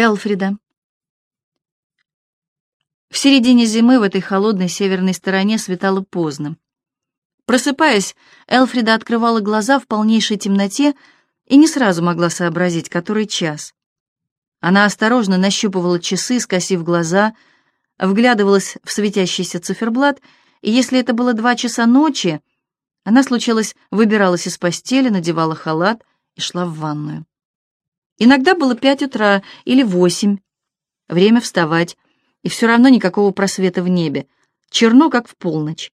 Элфрида. В середине зимы в этой холодной северной стороне светало поздно. Просыпаясь, Элфрида открывала глаза в полнейшей темноте и не сразу могла сообразить, который час. Она осторожно нащупывала часы, скосив глаза, вглядывалась в светящийся циферблат, и если это было два часа ночи, она, случалось, выбиралась из постели, надевала халат и шла в ванную. Иногда было пять утра или восемь. Время вставать, и все равно никакого просвета в небе. Черно, как в полночь.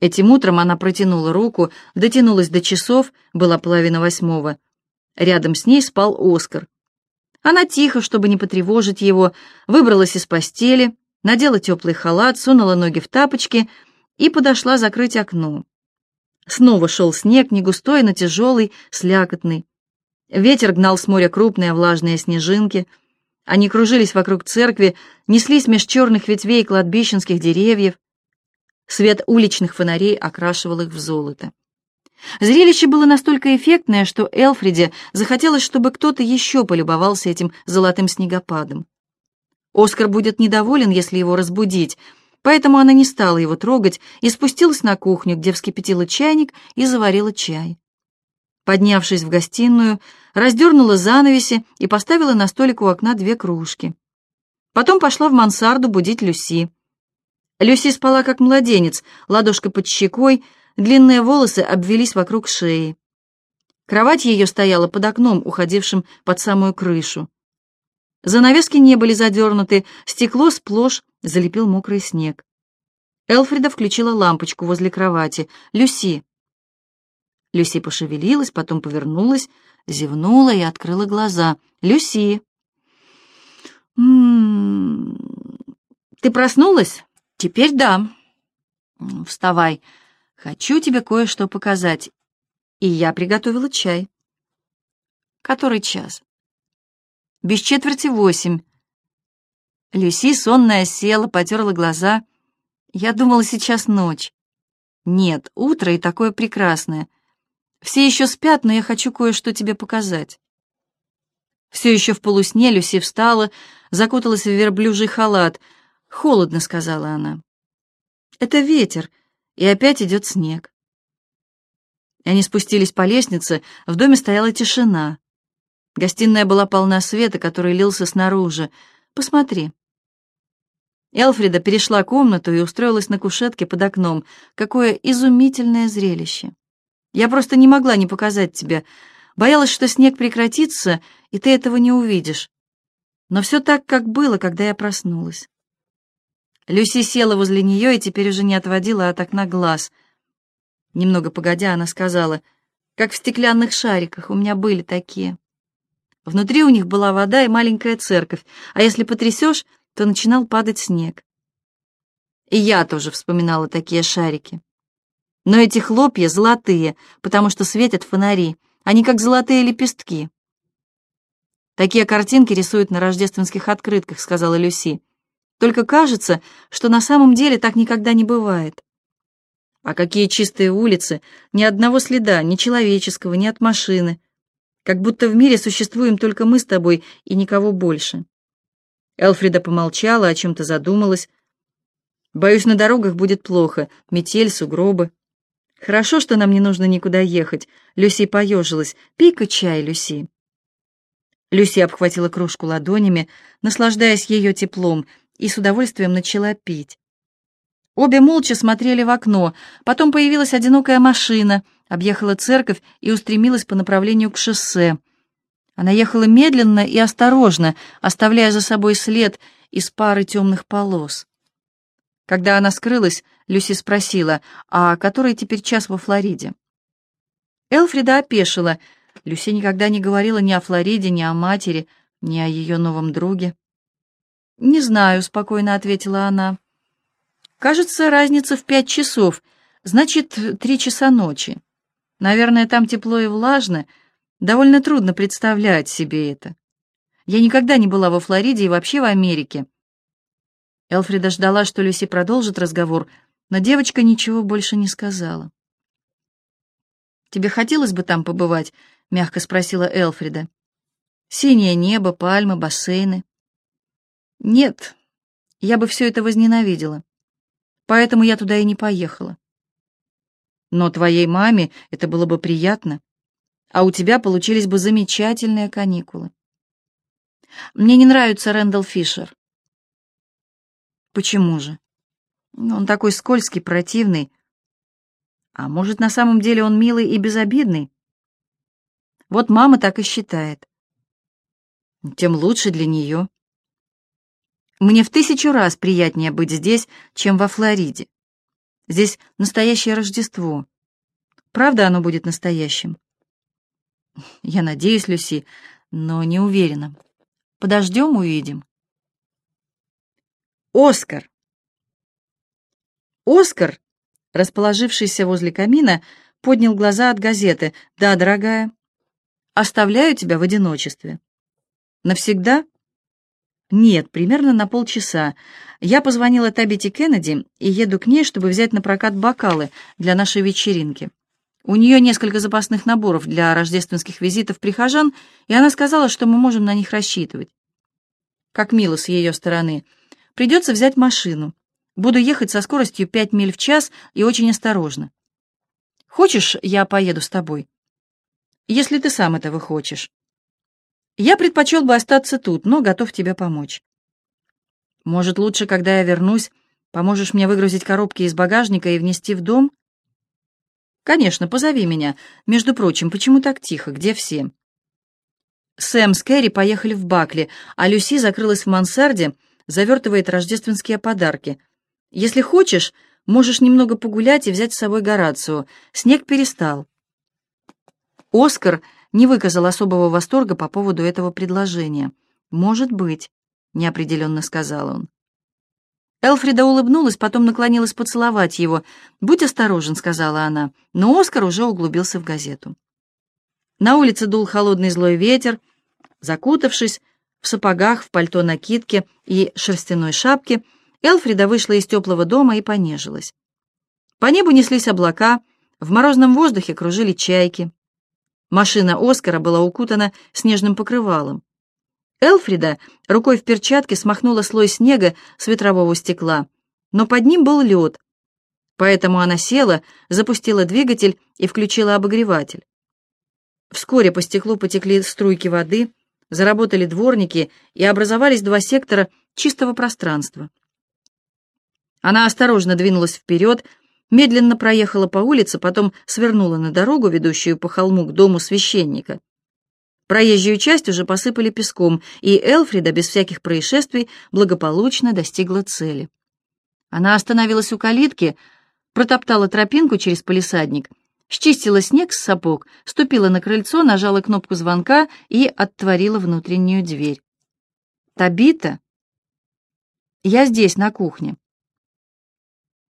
Этим утром она протянула руку, дотянулась до часов, была половина восьмого. Рядом с ней спал Оскар. Она тихо, чтобы не потревожить его, выбралась из постели, надела теплый халат, сунула ноги в тапочки и подошла закрыть окно. Снова шел снег, не густой, но тяжелый, слякотный. Ветер гнал с моря крупные влажные снежинки. Они кружились вокруг церкви, неслись меж черных ветвей кладбищенских деревьев. Свет уличных фонарей окрашивал их в золото. Зрелище было настолько эффектное, что Элфриде захотелось, чтобы кто-то еще полюбовался этим золотым снегопадом. Оскар будет недоволен, если его разбудить, поэтому она не стала его трогать и спустилась на кухню, где вскипятила чайник и заварила чай. Поднявшись в гостиную, раздернула занавеси и поставила на столик у окна две кружки. Потом пошла в мансарду будить Люси. Люси спала как младенец, ладошка под щекой, длинные волосы обвелись вокруг шеи. Кровать ее стояла под окном, уходившим под самую крышу. Занавески не были задернуты, стекло сплошь залепил мокрый снег. Элфрида включила лампочку возле кровати. «Люси, Люси пошевелилась, потом повернулась, зевнула и открыла глаза. «Люси!» «М -м -м, «Ты проснулась? Теперь да. Вставай. Хочу тебе кое-что показать. И я приготовила чай». «Который час?» «Без четверти восемь». Люси, сонная, села, потерла глаза. Я думала, сейчас ночь. Нет, утро и такое прекрасное. Все еще спят, но я хочу кое-что тебе показать». Все еще в полусне Люси встала, закуталась в верблюжий халат. «Холодно», — сказала она. «Это ветер, и опять идет снег». Они спустились по лестнице, в доме стояла тишина. Гостиная была полна света, который лился снаружи. «Посмотри». Элфрида перешла комнату и устроилась на кушетке под окном. Какое изумительное зрелище! Я просто не могла не показать тебе. Боялась, что снег прекратится, и ты этого не увидишь. Но все так, как было, когда я проснулась. Люси села возле нее и теперь уже не отводила от окна глаз. Немного погодя, она сказала, как в стеклянных шариках, у меня были такие. Внутри у них была вода и маленькая церковь, а если потрясешь, то начинал падать снег. И я тоже вспоминала такие шарики. Но эти хлопья золотые, потому что светят фонари. Они как золотые лепестки. «Такие картинки рисуют на рождественских открытках», — сказала Люси. «Только кажется, что на самом деле так никогда не бывает». А какие чистые улицы, ни одного следа, ни человеческого, ни от машины. Как будто в мире существуем только мы с тобой и никого больше. Элфрида помолчала, о чем-то задумалась. Боюсь, на дорогах будет плохо, метель, сугробы. «Хорошо, что нам не нужно никуда ехать», — Люси поежилась. «Пей-ка чай, Люси». Люси обхватила кружку ладонями, наслаждаясь ее теплом, и с удовольствием начала пить. Обе молча смотрели в окно, потом появилась одинокая машина, объехала церковь и устремилась по направлению к шоссе. Она ехала медленно и осторожно, оставляя за собой след из пары темных полос. Когда она скрылась, Люси спросила, а который теперь час во Флориде? Элфрида опешила. Люси никогда не говорила ни о Флориде, ни о матери, ни о ее новом друге. «Не знаю», — спокойно ответила она. «Кажется, разница в пять часов, значит, три часа ночи. Наверное, там тепло и влажно. Довольно трудно представлять себе это. Я никогда не была во Флориде и вообще в Америке. Элфрида ждала, что Люси продолжит разговор, но девочка ничего больше не сказала. «Тебе хотелось бы там побывать?» — мягко спросила Элфрида. Синее небо, пальмы, бассейны. Нет, я бы все это возненавидела. Поэтому я туда и не поехала. Но твоей маме это было бы приятно, а у тебя получились бы замечательные каникулы. Мне не нравится Рэндалл Фишер. Почему же? Он такой скользкий, противный. А может, на самом деле он милый и безобидный? Вот мама так и считает. Тем лучше для нее. Мне в тысячу раз приятнее быть здесь, чем во Флориде. Здесь настоящее Рождество. Правда, оно будет настоящим? Я надеюсь, Люси, но не уверена. Подождем, увидим. Оскар. Оскар, расположившийся возле камина, поднял глаза от газеты. «Да, дорогая, оставляю тебя в одиночестве». «Навсегда?» «Нет, примерно на полчаса. Я позвонила Табити Кеннеди и еду к ней, чтобы взять на прокат бокалы для нашей вечеринки. У нее несколько запасных наборов для рождественских визитов прихожан, и она сказала, что мы можем на них рассчитывать. Как мило с ее стороны. Придется взять машину. Буду ехать со скоростью 5 миль в час и очень осторожно. Хочешь, я поеду с тобой? Если ты сам этого хочешь. Я предпочел бы остаться тут, но готов тебе помочь. Может, лучше, когда я вернусь, поможешь мне выгрузить коробки из багажника и внести в дом? Конечно, позови меня. Между прочим, почему так тихо? Где все? Сэм с Кэрри поехали в Бакли, а Люси закрылась в мансарде, завертывает рождественские подарки. Если хочешь, можешь немного погулять и взять с собой Горацио. Снег перестал. Оскар не выказал особого восторга по поводу этого предложения. «Может быть», — неопределенно сказал он. Элфрида улыбнулась, потом наклонилась поцеловать его. «Будь осторожен», — сказала она, но Оскар уже углубился в газету. На улице дул холодный злой ветер. Закутавшись, в сапогах, в пальто-накидке и шерстяной шапке, Элфрида вышла из теплого дома и понежилась. По небу неслись облака, в морозном воздухе кружили чайки. Машина Оскара была укутана снежным покрывалом. Элфрида рукой в перчатке смахнула слой снега с ветрового стекла, но под ним был лед, поэтому она села, запустила двигатель и включила обогреватель. Вскоре по стеклу потекли струйки воды, заработали дворники и образовались два сектора чистого пространства. Она осторожно двинулась вперед, медленно проехала по улице, потом свернула на дорогу, ведущую по холму к дому священника. Проезжую часть уже посыпали песком, и Элфрида без всяких происшествий благополучно достигла цели. Она остановилась у калитки, протоптала тропинку через полисадник — счистила снег с сапог, ступила на крыльцо, нажала кнопку звонка и отворила внутреннюю дверь. «Табита?» «Я здесь, на кухне».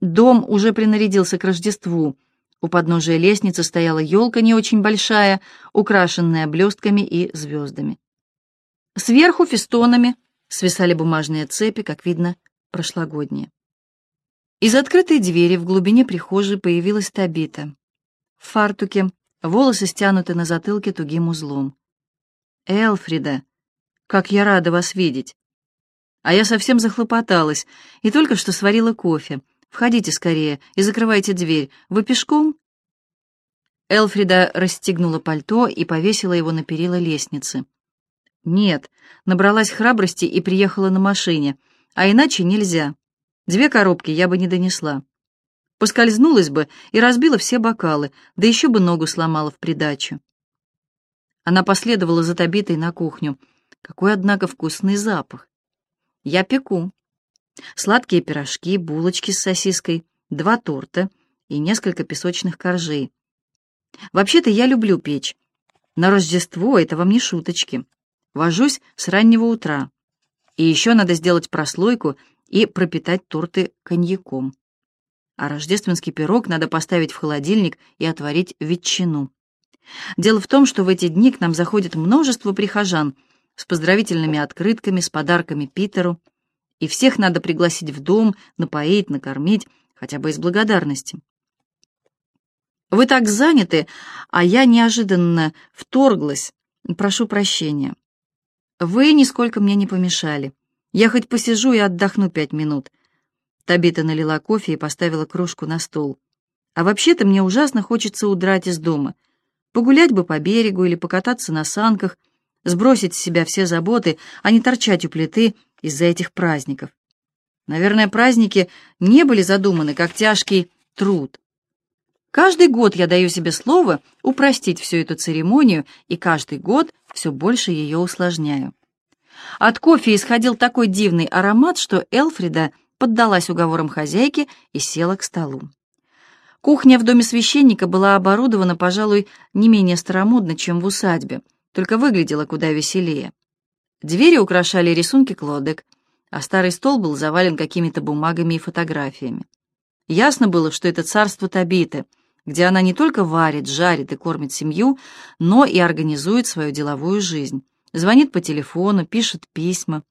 Дом уже принарядился к Рождеству. У подножия лестницы стояла елка не очень большая, украшенная блестками и звездами. Сверху фестонами свисали бумажные цепи, как видно, прошлогодние. Из открытой двери в глубине прихожей появилась Табита в фартуке, волосы стянуты на затылке тугим узлом. «Элфрида, как я рада вас видеть!» А я совсем захлопоталась и только что сварила кофе. Входите скорее и закрывайте дверь. Вы пешком?» Элфрида расстегнула пальто и повесила его на перила лестницы. «Нет, набралась храбрости и приехала на машине, а иначе нельзя. Две коробки я бы не донесла». Поскользнулась бы и разбила все бокалы, да еще бы ногу сломала в придачу. Она последовала за Табитой на кухню. Какой, однако, вкусный запах. Я пеку. Сладкие пирожки, булочки с сосиской, два торта и несколько песочных коржей. Вообще-то я люблю печь. На Рождество это вам не шуточки. Вожусь с раннего утра. И еще надо сделать прослойку и пропитать торты коньяком а рождественский пирог надо поставить в холодильник и отварить ветчину. Дело в том, что в эти дни к нам заходит множество прихожан с поздравительными открытками, с подарками Питеру, и всех надо пригласить в дом, напоить, накормить, хотя бы из благодарности. Вы так заняты, а я неожиданно вторглась. Прошу прощения. Вы нисколько мне не помешали. Я хоть посижу и отдохну пять минут. Табита налила кофе и поставила кружку на стол. А вообще-то мне ужасно хочется удрать из дома. Погулять бы по берегу или покататься на санках, сбросить с себя все заботы, а не торчать у плиты из-за этих праздников. Наверное, праздники не были задуманы как тяжкий труд. Каждый год я даю себе слово упростить всю эту церемонию, и каждый год все больше ее усложняю. От кофе исходил такой дивный аромат, что Элфрида поддалась уговорам хозяйки и села к столу. Кухня в доме священника была оборудована, пожалуй, не менее старомодно, чем в усадьбе, только выглядела куда веселее. Двери украшали рисунки Клодек, а старый стол был завален какими-то бумагами и фотографиями. Ясно было, что это царство Табиты, где она не только варит, жарит и кормит семью, но и организует свою деловую жизнь. Звонит по телефону, пишет письма.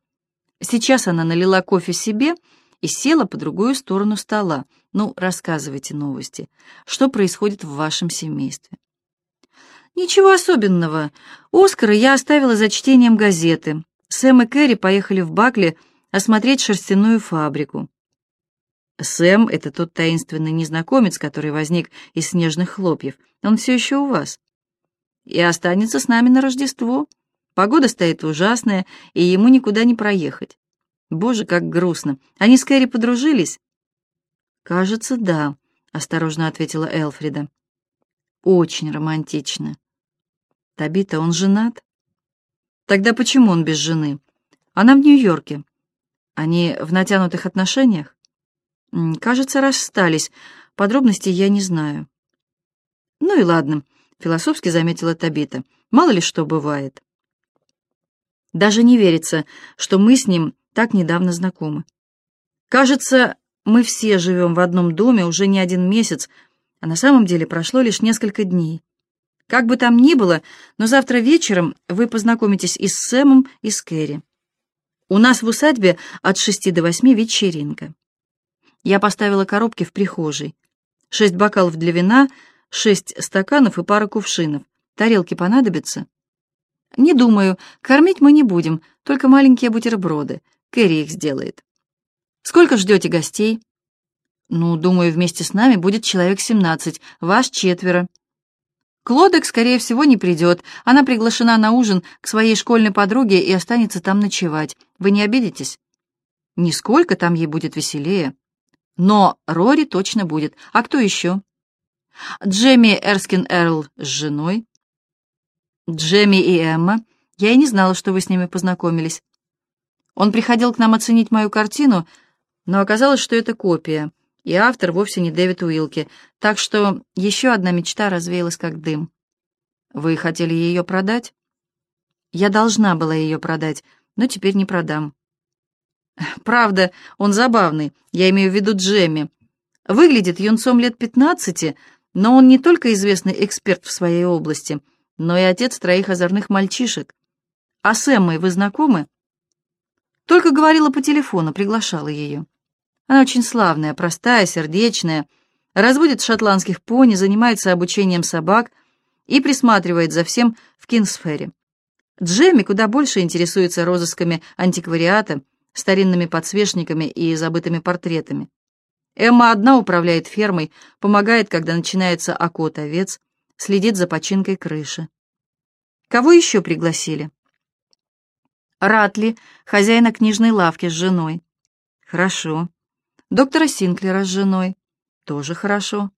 Сейчас она налила кофе себе и села по другую сторону стола. Ну, рассказывайте новости. Что происходит в вашем семействе? Ничего особенного. Оскара я оставила за чтением газеты. Сэм и Кэрри поехали в Бакли осмотреть шерстяную фабрику. Сэм — это тот таинственный незнакомец, который возник из снежных хлопьев. Он все еще у вас. И останется с нами на Рождество. Погода стоит ужасная, и ему никуда не проехать. Боже, как грустно. Они с Кэрри подружились? Кажется, да, — осторожно ответила Элфрида. Очень романтично. Табита, он женат? Тогда почему он без жены? Она в Нью-Йорке. Они в натянутых отношениях? Кажется, расстались. Подробностей я не знаю. Ну и ладно, философски заметила Табита. Мало ли что бывает. Даже не верится, что мы с ним так недавно знакомы. Кажется, мы все живем в одном доме уже не один месяц, а на самом деле прошло лишь несколько дней. Как бы там ни было, но завтра вечером вы познакомитесь и с Сэмом, и с Кэрри. У нас в усадьбе от шести до восьми вечеринка. Я поставила коробки в прихожей. Шесть бокалов для вина, шесть стаканов и пара кувшинов. Тарелки понадобятся? Не думаю. Кормить мы не будем, только маленькие бутерброды. Кэрри их сделает. Сколько ждете гостей? Ну, думаю, вместе с нами будет человек семнадцать, ваш четверо. Клодек, скорее всего, не придет. Она приглашена на ужин к своей школьной подруге и останется там ночевать. Вы не обидитесь? Нисколько, там ей будет веселее. Но Рори точно будет. А кто еще? Джемми Эрскин Эрл с женой. Джемми и Эмма. Я и не знала, что вы с ними познакомились. Он приходил к нам оценить мою картину, но оказалось, что это копия, и автор вовсе не Дэвид Уилки, так что еще одна мечта развеялась как дым. Вы хотели ее продать? Я должна была ее продать, но теперь не продам. Правда, он забавный, я имею в виду Джемми. Выглядит юнцом лет пятнадцати, но он не только известный эксперт в своей области, но и отец троих озорных мальчишек. А с Эммой вы знакомы? Только говорила по телефону, приглашала ее. Она очень славная, простая, сердечная, разводит шотландских пони, занимается обучением собак и присматривает за всем в Кинсфере. Джемми куда больше интересуется розысками антиквариата, старинными подсвечниками и забытыми портретами. Эмма одна управляет фермой, помогает, когда начинается окот овец, следит за починкой крыши. Кого еще пригласили? Ратли, хозяина книжной лавки с женой. Хорошо. Доктора Синклера с женой. Тоже хорошо.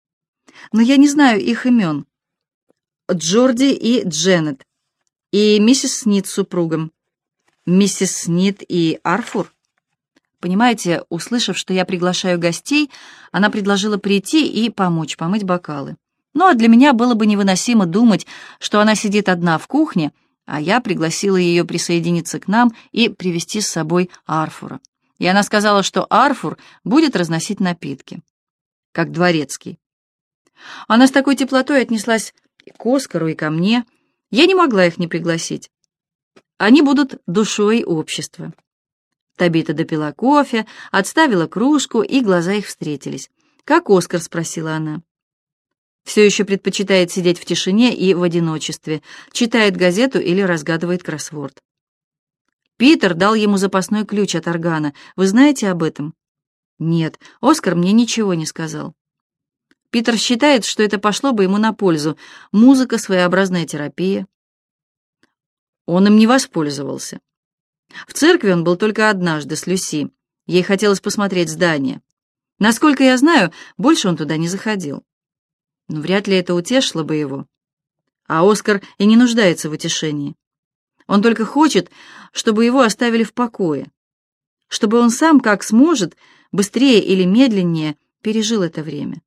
Но я не знаю их имен. Джорди и Дженнет. И миссис Снит с супругом. Миссис Снит и Арфур. Понимаете, услышав, что я приглашаю гостей, она предложила прийти и помочь помыть бокалы. Ну а для меня было бы невыносимо думать, что она сидит одна в кухне, а я пригласила ее присоединиться к нам и привести с собой Арфура. И она сказала, что Арфур будет разносить напитки, как дворецкий. Она с такой теплотой отнеслась и к Оскару, и ко мне. Я не могла их не пригласить. Они будут душой общества. Табита допила кофе, отставила кружку, и глаза их встретились. «Как Оскар?» — спросила она все еще предпочитает сидеть в тишине и в одиночестве, читает газету или разгадывает кроссворд. Питер дал ему запасной ключ от органа. Вы знаете об этом? Нет, Оскар мне ничего не сказал. Питер считает, что это пошло бы ему на пользу. Музыка — своеобразная терапия. Он им не воспользовался. В церкви он был только однажды с Люси. Ей хотелось посмотреть здание. Насколько я знаю, больше он туда не заходил. Но вряд ли это утешило бы его. А Оскар и не нуждается в утешении. Он только хочет, чтобы его оставили в покое, чтобы он сам, как сможет, быстрее или медленнее пережил это время.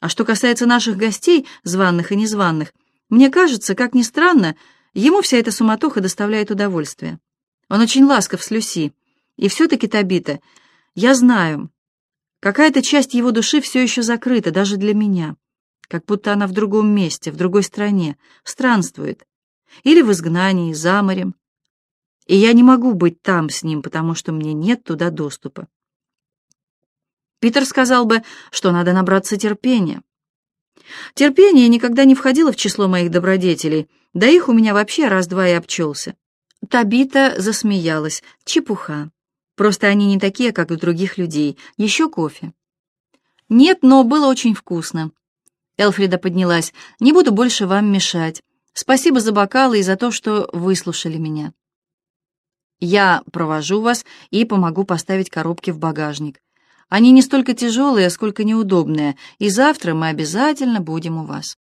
А что касается наших гостей, званных и незваных, мне кажется, как ни странно, ему вся эта суматоха доставляет удовольствие. Он очень ласков с Люси. И все-таки, Табита, я знаю, какая-то часть его души все еще закрыта, даже для меня, как будто она в другом месте, в другой стране, странствует, или в изгнании, за морем. И я не могу быть там с ним, потому что мне нет туда доступа. Питер сказал бы, что надо набраться терпения. Терпение никогда не входило в число моих добродетелей, да их у меня вообще раз-два и обчелся. Табита засмеялась. Чепуха. Просто они не такие, как у других людей. Еще кофе. Нет, но было очень вкусно. Элфрида поднялась. Не буду больше вам мешать. Спасибо за бокалы и за то, что выслушали меня. Я провожу вас и помогу поставить коробки в багажник. Они не столько тяжелые, сколько неудобные, и завтра мы обязательно будем у вас.